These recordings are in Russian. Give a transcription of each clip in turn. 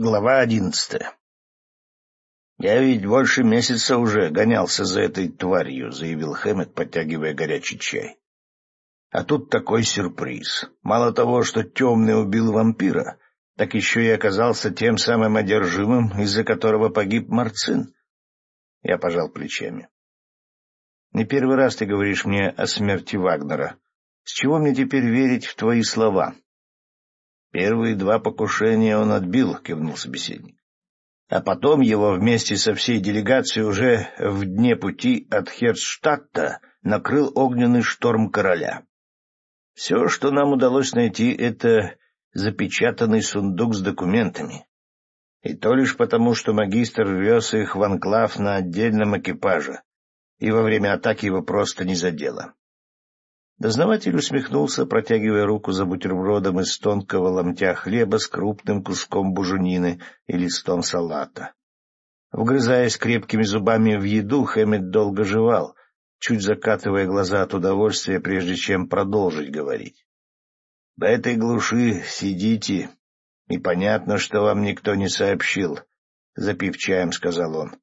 Глава одиннадцатая «Я ведь больше месяца уже гонялся за этой тварью», — заявил Хэммет, подтягивая горячий чай. «А тут такой сюрприз. Мало того, что темный убил вампира, так еще и оказался тем самым одержимым, из-за которого погиб Марцин». Я пожал плечами. «Не первый раз ты говоришь мне о смерти Вагнера. С чего мне теперь верить в твои слова?» Первые два покушения он отбил, — кивнул собеседник. А потом его вместе со всей делегацией уже в дне пути от Херцштадта накрыл огненный шторм короля. Все, что нам удалось найти, — это запечатанный сундук с документами. И то лишь потому, что магистр вез их в анклав на отдельном экипаже, и во время атаки его просто не задело. Дознаватель усмехнулся, протягивая руку за бутербродом из тонкого ломтя хлеба с крупным куском буженины и листом салата. Вгрызаясь крепкими зубами в еду, Хэммет долго жевал, чуть закатывая глаза от удовольствия, прежде чем продолжить говорить. — В этой глуши сидите, и понятно, что вам никто не сообщил, — запив чаем, сказал он.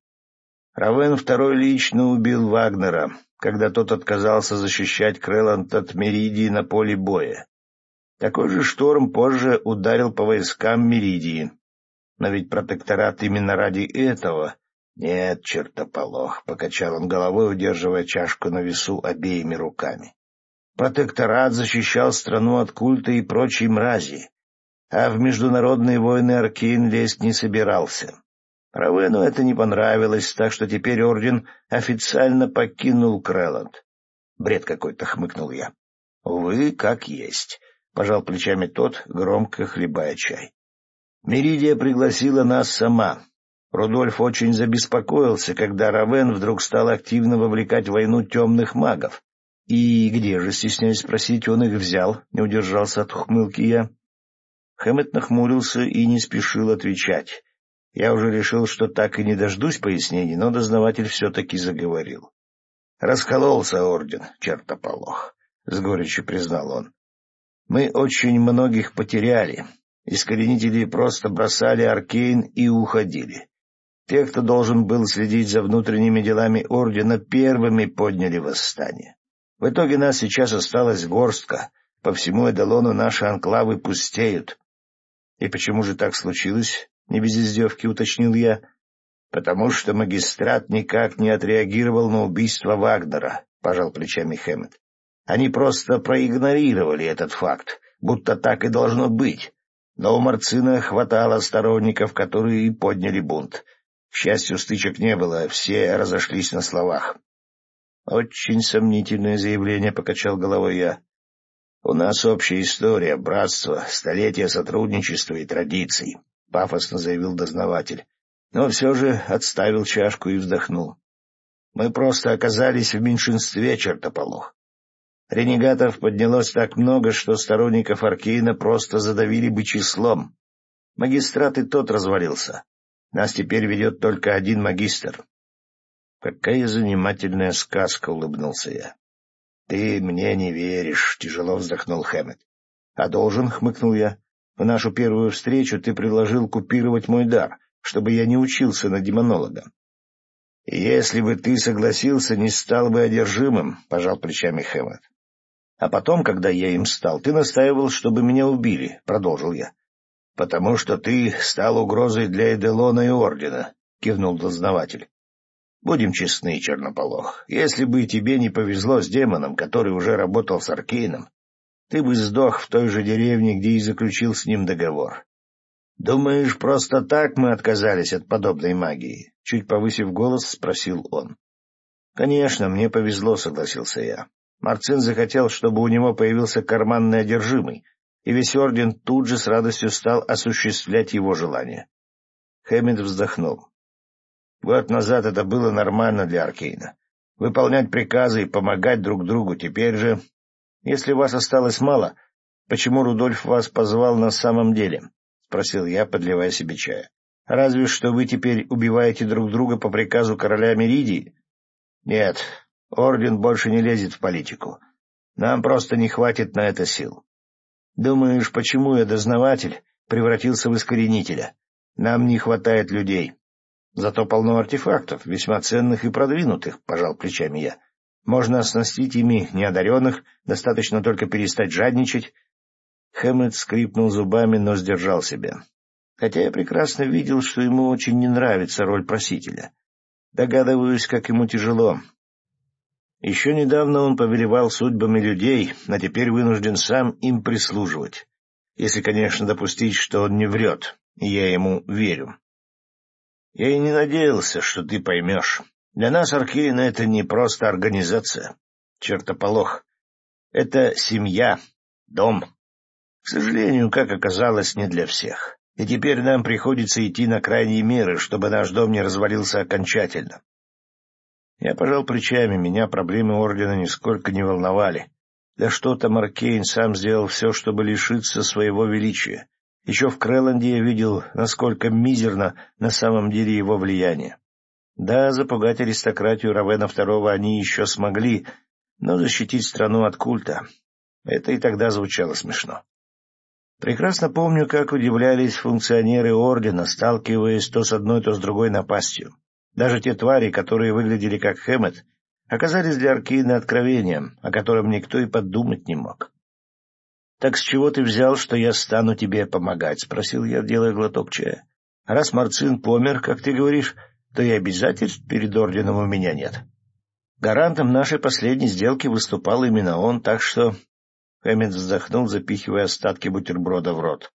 Равен второй лично убил Вагнера, когда тот отказался защищать Крэланд от Меридии на поле боя. Такой же шторм позже ударил по войскам Меридии. Но ведь протекторат именно ради этого... Нет, чертополох, — покачал он головой, удерживая чашку на весу обеими руками. Протекторат защищал страну от культа и прочей мрази, а в международные войны Аркейн лезть не собирался. Равену это не понравилось, так что теперь орден официально покинул Крэланд. Бред какой-то, хмыкнул я. Увы, как есть, пожал плечами тот, громко хлебая чай. Меридия пригласила нас сама. Рудольф очень забеспокоился, когда Равен вдруг стал активно вовлекать в войну темных магов. И где же, стесняясь спросить, он их взял? Не удержался от ухмылки я. Хэммет нахмурился и не спешил отвечать. Я уже решил, что так и не дождусь пояснений, но дознаватель все-таки заговорил. Раскололся орден, чертополох, — с горечью признал он. Мы очень многих потеряли. Искоренители просто бросали Аркейн и уходили. Те, кто должен был следить за внутренними делами ордена, первыми подняли восстание. В итоге нас сейчас осталась горстка. По всему Эдалону наши анклавы пустеют. И почему же так случилось? — не без издевки уточнил я. — Потому что магистрат никак не отреагировал на убийство Вагнера, — пожал плечами Хэммет. Они просто проигнорировали этот факт, будто так и должно быть. Но у Марцина хватало сторонников, которые и подняли бунт. К счастью, стычек не было, все разошлись на словах. — Очень сомнительное заявление, — покачал головой я. — У нас общая история, братство, столетия сотрудничества и традиций. — пафосно заявил дознаватель, но все же отставил чашку и вздохнул. Мы просто оказались в меньшинстве, чертополох. Ренегатов поднялось так много, что сторонников Аркейна просто задавили бы числом. Магистрат и тот развалился. Нас теперь ведет только один магистр. — Какая занимательная сказка, — улыбнулся я. — Ты мне не веришь, — тяжело вздохнул Хэммет. — А должен, — хмыкнул я. В нашу первую встречу ты предложил купировать мой дар, чтобы я не учился на демонолога. — Если бы ты согласился, не стал бы одержимым, — пожал плечами Хэммет. — А потом, когда я им стал, ты настаивал, чтобы меня убили, — продолжил я. — Потому что ты стал угрозой для Эделона и Ордена, — кивнул дознаватель. — Будем честны, Чернополох, если бы тебе не повезло с демоном, который уже работал с Аркейном, ты бы сдох в той же деревне, где и заключил с ним договор. Думаешь, просто так мы отказались от подобной магии? Чуть повысив голос, спросил он. Конечно, мне повезло, согласился я. Марцин захотел, чтобы у него появился карманный одержимый, и весь орден тут же с радостью стал осуществлять его желание. Хэммит вздохнул. Год назад это было нормально для Аркейна. Выполнять приказы и помогать друг другу. Теперь же если вас осталось мало, почему Рудольф вас позвал на самом деле? — спросил я, подливая себе чая. — Разве что вы теперь убиваете друг друга по приказу короля Меридии? — Нет, орден больше не лезет в политику. Нам просто не хватит на это сил. Думаешь, почему я, дознаватель, превратился в искоренителя? Нам не хватает людей. Зато полно артефактов, весьма ценных и продвинутых, — пожал плечами я. Можно оснастить ими неодаренных, достаточно только перестать жадничать. Хэммет скрипнул зубами, но сдержал себя. Хотя я прекрасно видел, что ему очень не нравится роль просителя. Догадываюсь, как ему тяжело. Еще недавно он повелевал судьбами людей, а теперь вынужден сам им прислуживать. Если, конечно, допустить, что он не врет, и я ему верю. Я и не надеялся, что ты поймешь. Для нас Аркейна — это не просто организация, чертополох. Это семья, дом. К сожалению, как оказалось, не для всех. И теперь нам приходится идти на крайние меры, чтобы наш дом не развалился окончательно. Я пожал плечами, меня проблемы Ордена нисколько не волновали. Да что там Аркейн сам сделал все, чтобы лишиться своего величия. Еще в Крэланде я видел, насколько мизерно на самом деле его влияние. Да, запугать аристократию Равена II они еще смогли, но защитить страну от культа — это и тогда звучало смешно. Прекрасно помню, как удивлялись функционеры Ордена, сталкиваясь то с одной, то с другой напастью. Даже те твари, которые выглядели как Хэммет, оказались для Аркейна откровением, о котором никто и подумать не мог. — Так с чего ты взял, что я стану тебе помогать? — спросил я, делая глоток чая. — Раз Марцин помер, как ты говоришь, то и обязательств перед орденом у меня нет. Гарантом нашей последней сделки выступал именно он, так что... Хэммит вздохнул, запихивая остатки бутерброда в рот.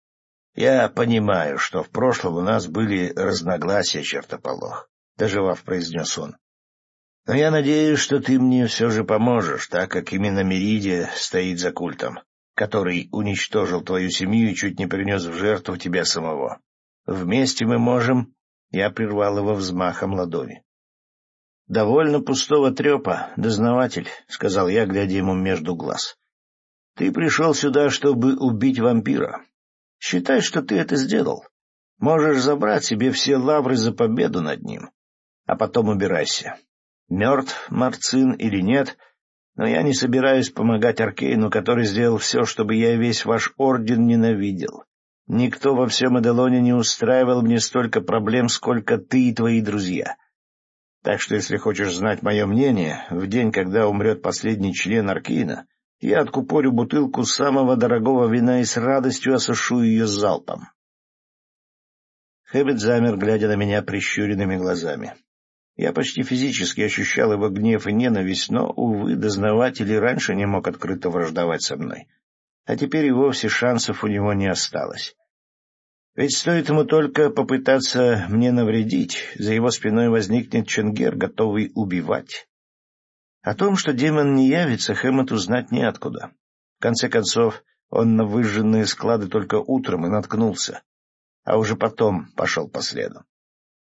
— Я понимаю, что в прошлом у нас были разногласия, чертополох, — доживав, произнес он. — Но я надеюсь, что ты мне все же поможешь, так как именно Меридия стоит за культом который уничтожил твою семью и чуть не принес в жертву тебя самого. Вместе мы можем...» Я прервал его взмахом ладони. «Довольно пустого трепа, дознаватель», — сказал я, глядя ему между глаз. «Ты пришел сюда, чтобы убить вампира. Считай, что ты это сделал. Можешь забрать себе все лавры за победу над ним, а потом убирайся. Мертв Марцин или нет — но я не собираюсь помогать Аркейну, который сделал все, чтобы я весь ваш орден ненавидел. Никто во всем Эделоне не устраивал мне столько проблем, сколько ты и твои друзья. Так что, если хочешь знать мое мнение, в день, когда умрет последний член Аркейна, я откупорю бутылку самого дорогого вина и с радостью осушу ее залпом. Хэббит замер, глядя на меня прищуренными глазами. Я почти физически ощущал его гнев и ненависть, но, увы, дознаватель и раньше не мог открыто враждовать со мной. А теперь и вовсе шансов у него не осталось. Ведь стоит ему только попытаться мне навредить, за его спиной возникнет Ченгер, готовый убивать. О том, что демон не явится, Хэммет узнать неоткуда. В конце концов, он на выжженные склады только утром и наткнулся, а уже потом пошел по следу.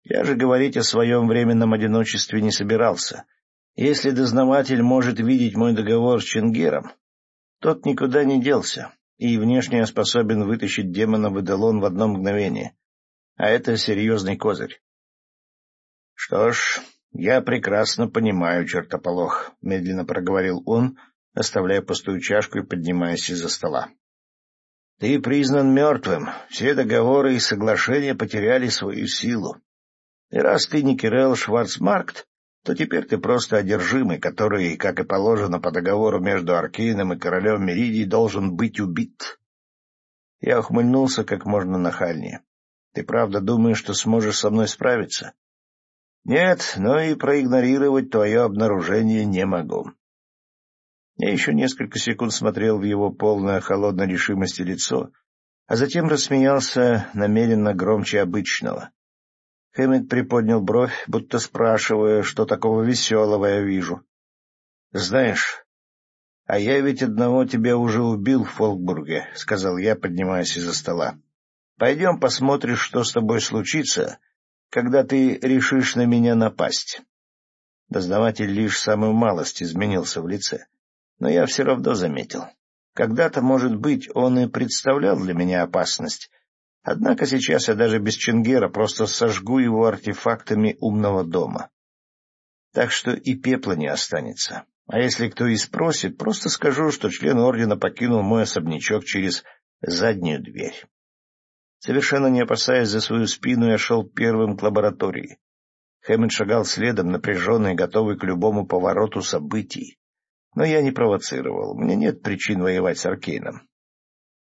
Я же говорить о своем временном одиночестве не собирался. Если дознаватель может видеть мой договор с Чингером, тот никуда не делся и внешне способен вытащить демона в Эделон в одно мгновение. А это серьезный козырь. — Что ж, я прекрасно понимаю, чертополох, — медленно проговорил он, оставляя пустую чашку и поднимаясь из-за стола. — Ты признан мертвым, все договоры и соглашения потеряли свою силу. И раз ты не Кирелл Шварцмаркт, то теперь ты просто одержимый, который, как и положено по договору между Аркейном и королем Меридий, должен быть убит. Я ухмыльнулся как можно нахальнее. Ты правда думаешь, что сможешь со мной справиться? Нет, но и проигнорировать твое обнаружение не могу. Я еще несколько секунд смотрел в его полное холодной решимости лицо, а затем рассмеялся намеренно громче обычного. Хэммит приподнял бровь, будто спрашивая, что такого веселого я вижу. — Знаешь, а я ведь одного тебя уже убил в Фолкбурге, — сказал я, поднимаясь из-за стола. — Пойдем посмотришь, что с тобой случится, когда ты решишь на меня напасть. Дознаватель лишь самую малость изменился в лице, но я все равно заметил. Когда-то, может быть, он и представлял для меня опасность, Однако сейчас я даже без Чингера просто сожгу его артефактами умного дома. Так что и пепла не останется. А если кто и спросит, просто скажу, что член ордена покинул мой особнячок через заднюю дверь. Совершенно не опасаясь за свою спину, я шел первым к лаборатории. Хэммонд шагал следом, напряженный, готовый к любому повороту событий. Но я не провоцировал, мне нет причин воевать с Аркейном.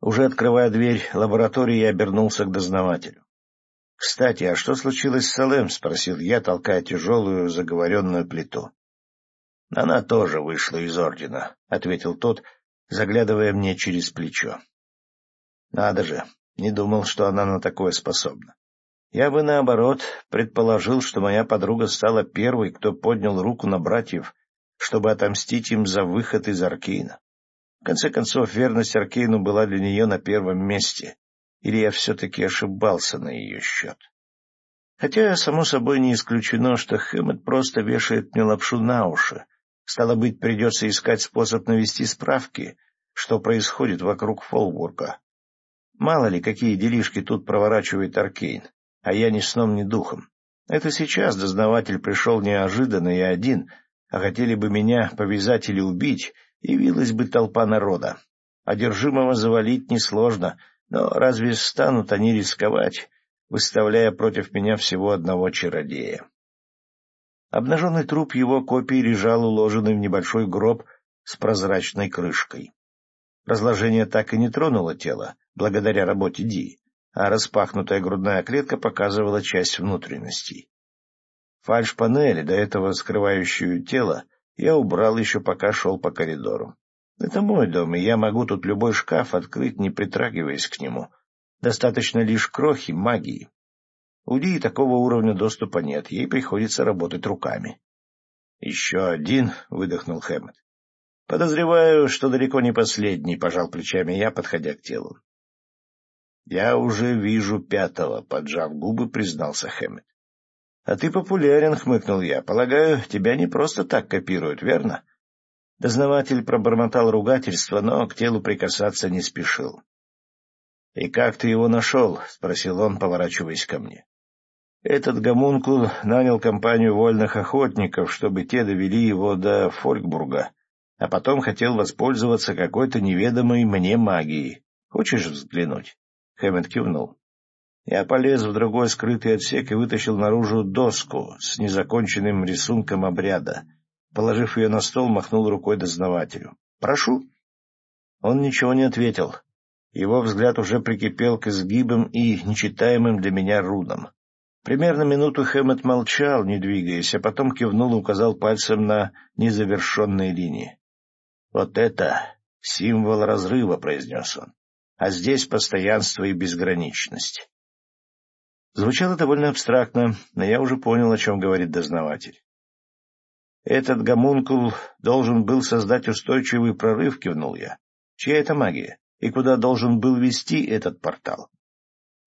Уже открывая дверь лаборатории, я обернулся к дознавателю. — Кстати, а что случилось с Салем? — спросил я, толкая тяжелую заговоренную плиту. — Она тоже вышла из ордена, — ответил тот, заглядывая мне через плечо. — Надо же, не думал, что она на такое способна. Я бы, наоборот, предположил, что моя подруга стала первой, кто поднял руку на братьев, чтобы отомстить им за выход из Аркейна. В конце концов, верность Аркейну была для нее на первом месте, или я все-таки ошибался на ее счет. Хотя, само собой, не исключено, что Хэммет просто вешает мне лапшу на уши. Стало быть, придется искать способ навести справки, что происходит вокруг Фолбурга. Мало ли, какие делишки тут проворачивает Аркейн, а я ни сном, ни духом. Это сейчас дознаватель пришел неожиданно и один, а хотели бы меня повязать или убить, явилась бы толпа народа. Одержимого завалить несложно, но разве станут они рисковать, выставляя против меня всего одного чародея? Обнаженный труп его копии лежал уложенный в небольшой гроб с прозрачной крышкой. Разложение так и не тронуло тело, благодаря работе Ди, а распахнутая грудная клетка показывала часть внутренностей. Фальш-панель, до этого скрывающую тело, я убрал еще пока шел по коридору. Это мой дом, и я могу тут любой шкаф открыть, не притрагиваясь к нему. Достаточно лишь крохи магии. У Ди такого уровня доступа нет, ей приходится работать руками. — Еще один, — выдохнул Хэммет. — Подозреваю, что далеко не последний, — пожал плечами я, подходя к телу. — Я уже вижу пятого, — поджав губы, признался Хэммет. — А ты популярен, — хмыкнул я. — Полагаю, тебя не просто так копируют, верно? Дознаватель пробормотал ругательство, но к телу прикасаться не спешил. — И как ты его нашел? — спросил он, поворачиваясь ко мне. Этот гомункул нанял компанию вольных охотников, чтобы те довели его до Фолькбурга, а потом хотел воспользоваться какой-то неведомой мне магией. Хочешь взглянуть? Хэммет кивнул. Я полез в другой скрытый отсек и вытащил наружу доску с незаконченным рисунком обряда. Положив ее на стол, махнул рукой дознавателю. — Прошу. Он ничего не ответил. Его взгляд уже прикипел к изгибам и нечитаемым для меня рунам. Примерно минуту Хэммет молчал, не двигаясь, а потом кивнул и указал пальцем на незавершенные линии. — Вот это символ разрыва, — произнес он. — А здесь постоянство и безграничность. Звучало довольно абстрактно, но я уже понял, о чем говорит дознаватель. «Этот гомункул должен был создать устойчивый прорыв», — кивнул я. «Чья это магия? И куда должен был вести этот портал?»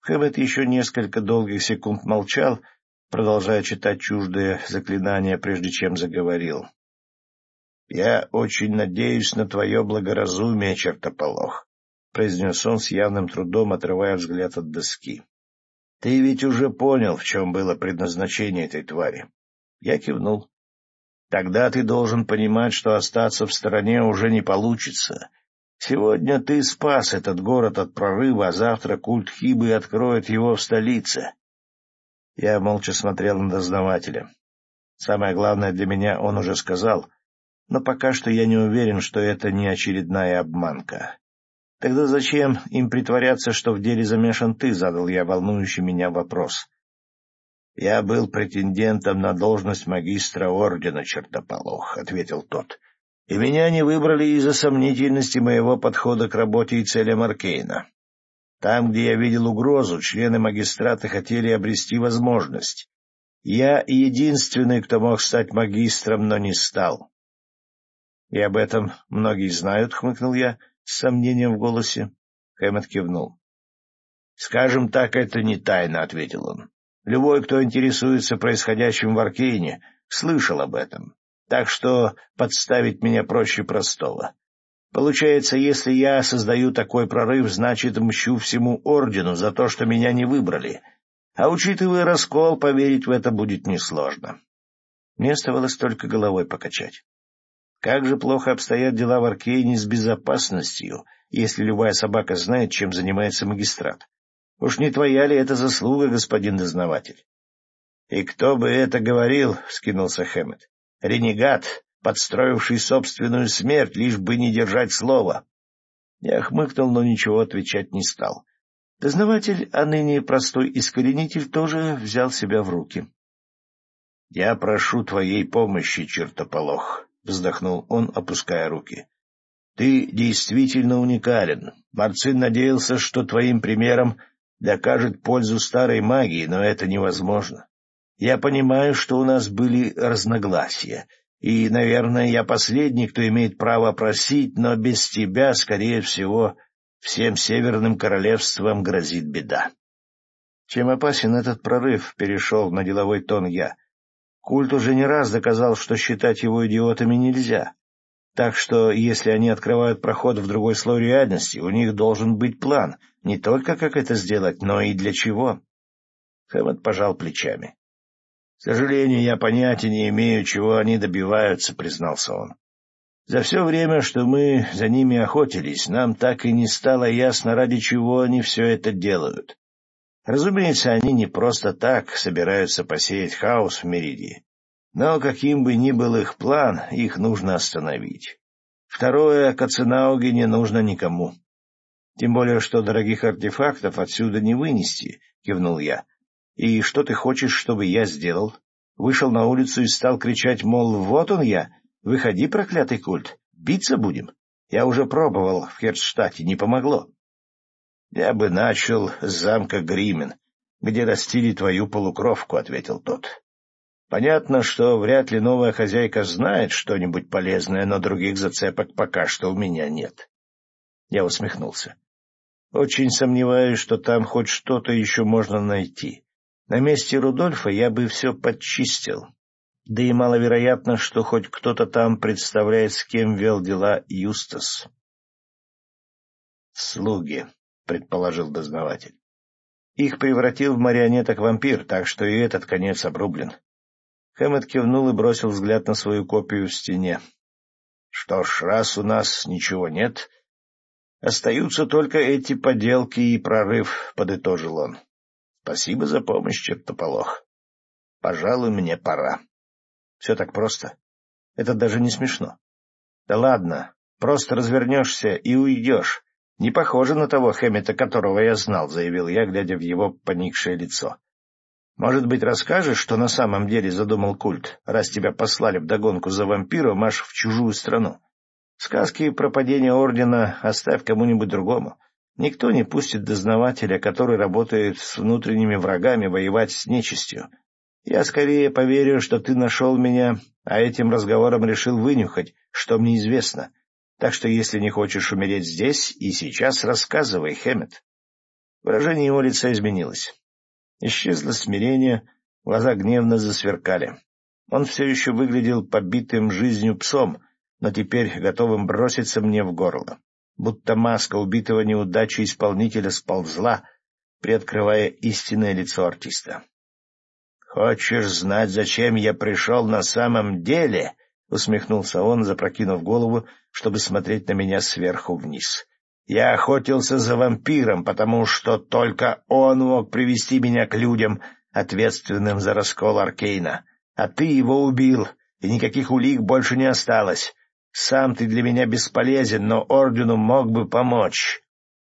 Хэммет еще несколько долгих секунд молчал, продолжая читать чуждые заклинания, прежде чем заговорил. — Я очень надеюсь на твое благоразумие, чертополох, — произнес он с явным трудом, отрывая взгляд от доски. — Ты ведь уже понял, в чем было предназначение этой твари. Я кивнул. — Тогда ты должен понимать, что остаться в стороне уже не получится, Сегодня ты спас этот город от прорыва, а завтра культ Хибы откроет его в столице. Я молча смотрел на дознавателя. Самое главное для меня он уже сказал, но пока что я не уверен, что это не очередная обманка. Тогда зачем им притворяться, что в деле замешан ты, задал я волнующий меня вопрос. Я был претендентом на должность магистра ордена Чертополох, — ответил тот и меня не выбрали из-за сомнительности моего подхода к работе и целям Аркейна. Там, где я видел угрозу, члены магистрата хотели обрести возможность. Я единственный, кто мог стать магистром, но не стал. — И об этом многие знают, — хмыкнул я с сомнением в голосе. Хэммет кивнул. — Скажем так, это не тайна, — ответил он. — Любой, кто интересуется происходящим в Аркейне, слышал об этом так что подставить меня проще простого. Получается, если я создаю такой прорыв, значит, мщу всему ордену за то, что меня не выбрали. А учитывая раскол, поверить в это будет несложно. Мне оставалось только головой покачать. Как же плохо обстоят дела в Аркейне с безопасностью, если любая собака знает, чем занимается магистрат. Уж не твоя ли это заслуга, господин дознаватель? — И кто бы это говорил, — скинулся Хэммет. — Ренегат, подстроивший собственную смерть, лишь бы не держать слова. Я хмыкнул, но ничего отвечать не стал. Дознаватель, а ныне простой искоренитель, тоже взял себя в руки. — Я прошу твоей помощи, чертополох, — вздохнул он, опуская руки. — Ты действительно уникален. Марцин надеялся, что твоим примером докажет пользу старой магии, но это невозможно. Я понимаю, что у нас были разногласия, и, наверное, я последний, кто имеет право просить, но без тебя, скорее всего, всем северным королевствам грозит беда. Чем опасен этот прорыв, перешел на деловой тон я. Культ уже не раз доказал, что считать его идиотами нельзя. Так что, если они открывают проход в другой слой реальности, у них должен быть план, не только как это сделать, но и для чего. Хэммет пожал плечами. — К сожалению, я понятия не имею, чего они добиваются, — признался он. За все время, что мы за ними охотились, нам так и не стало ясно, ради чего они все это делают. Разумеется, они не просто так собираются посеять хаос в Меридии. Но каким бы ни был их план, их нужно остановить. Второе, Каценауге не нужно никому. Тем более, что дорогих артефактов отсюда не вынести, — кивнул я. И что ты хочешь, чтобы я сделал? Вышел на улицу и стал кричать, мол, вот он я, выходи, проклятый культ, биться будем. Я уже пробовал в Херцштадте, не помогло. Я бы начал с замка Гримен, где растили твою полукровку, — ответил тот. Понятно, что вряд ли новая хозяйка знает что-нибудь полезное, но других зацепок пока что у меня нет. Я усмехнулся. Очень сомневаюсь, что там хоть что-то еще можно найти. На месте Рудольфа я бы все подчистил. Да и маловероятно, что хоть кто-то там представляет, с кем вел дела Юстас. «Слуги», — предположил дознаватель. «Их превратил в марионеток вампир, так что и этот конец обрублен». Хэммет кивнул и бросил взгляд на свою копию в стене. «Что ж, раз у нас ничего нет, остаются только эти поделки и прорыв», — подытожил он. Спасибо за помощь, чертополох. Пожалуй, мне пора. Все так просто. Это даже не смешно. Да ладно, просто развернешься и уйдешь. Не похоже на того Хэммета, которого я знал, — заявил я, глядя в его поникшее лицо. Может быть, расскажешь, что на самом деле задумал культ, раз тебя послали вдогонку за вампиром аж в чужую страну? Сказки про падение ордена оставь кому-нибудь другому. Никто не пустит дознавателя, который работает с внутренними врагами, воевать с нечистью. Я скорее поверю, что ты нашел меня, а этим разговором решил вынюхать, что мне известно. Так что если не хочешь умереть здесь и сейчас, рассказывай, Хэммет. Выражение его лица изменилось. Исчезло смирение, глаза гневно засверкали. Он все еще выглядел побитым жизнью псом, но теперь готовым броситься мне в горло будто маска убитого неудачи исполнителя сползла, приоткрывая истинное лицо артиста. — Хочешь знать, зачем я пришел на самом деле? — усмехнулся он, запрокинув голову, чтобы смотреть на меня сверху вниз. — Я охотился за вампиром, потому что только он мог привести меня к людям, ответственным за раскол Аркейна. А ты его убил, и никаких улик больше не осталось. Сам ты для меня бесполезен, но ордену мог бы помочь.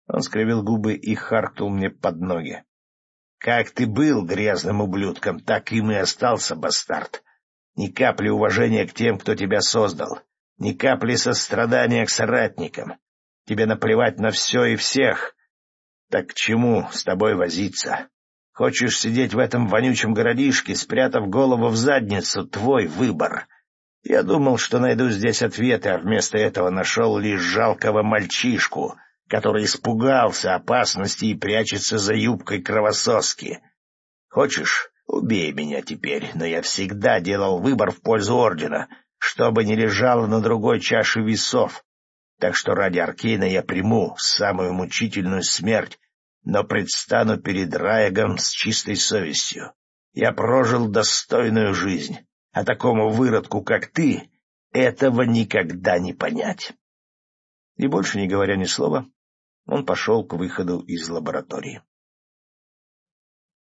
Он скривил губы и харкнул мне под ноги. — Как ты был грязным ублюдком, так им и остался, бастард. Ни капли уважения к тем, кто тебя создал, ни капли сострадания к соратникам. Тебе наплевать на все и всех. Так к чему с тобой возиться? Хочешь сидеть в этом вонючем городишке, спрятав голову в задницу, твой выбор. Я думал, что найду здесь ответы, а вместо этого нашел лишь жалкого мальчишку, который испугался опасности и прячется за юбкой кровососки. Хочешь, убей меня теперь, но я всегда делал выбор в пользу Ордена, чтобы не лежало на другой чаше весов. Так что ради Аркейна я приму самую мучительную смерть, но предстану перед Раягом с чистой совестью. Я прожил достойную жизнь а такому выродку, как ты, этого никогда не понять. И больше не говоря ни слова, он пошел к выходу из лаборатории.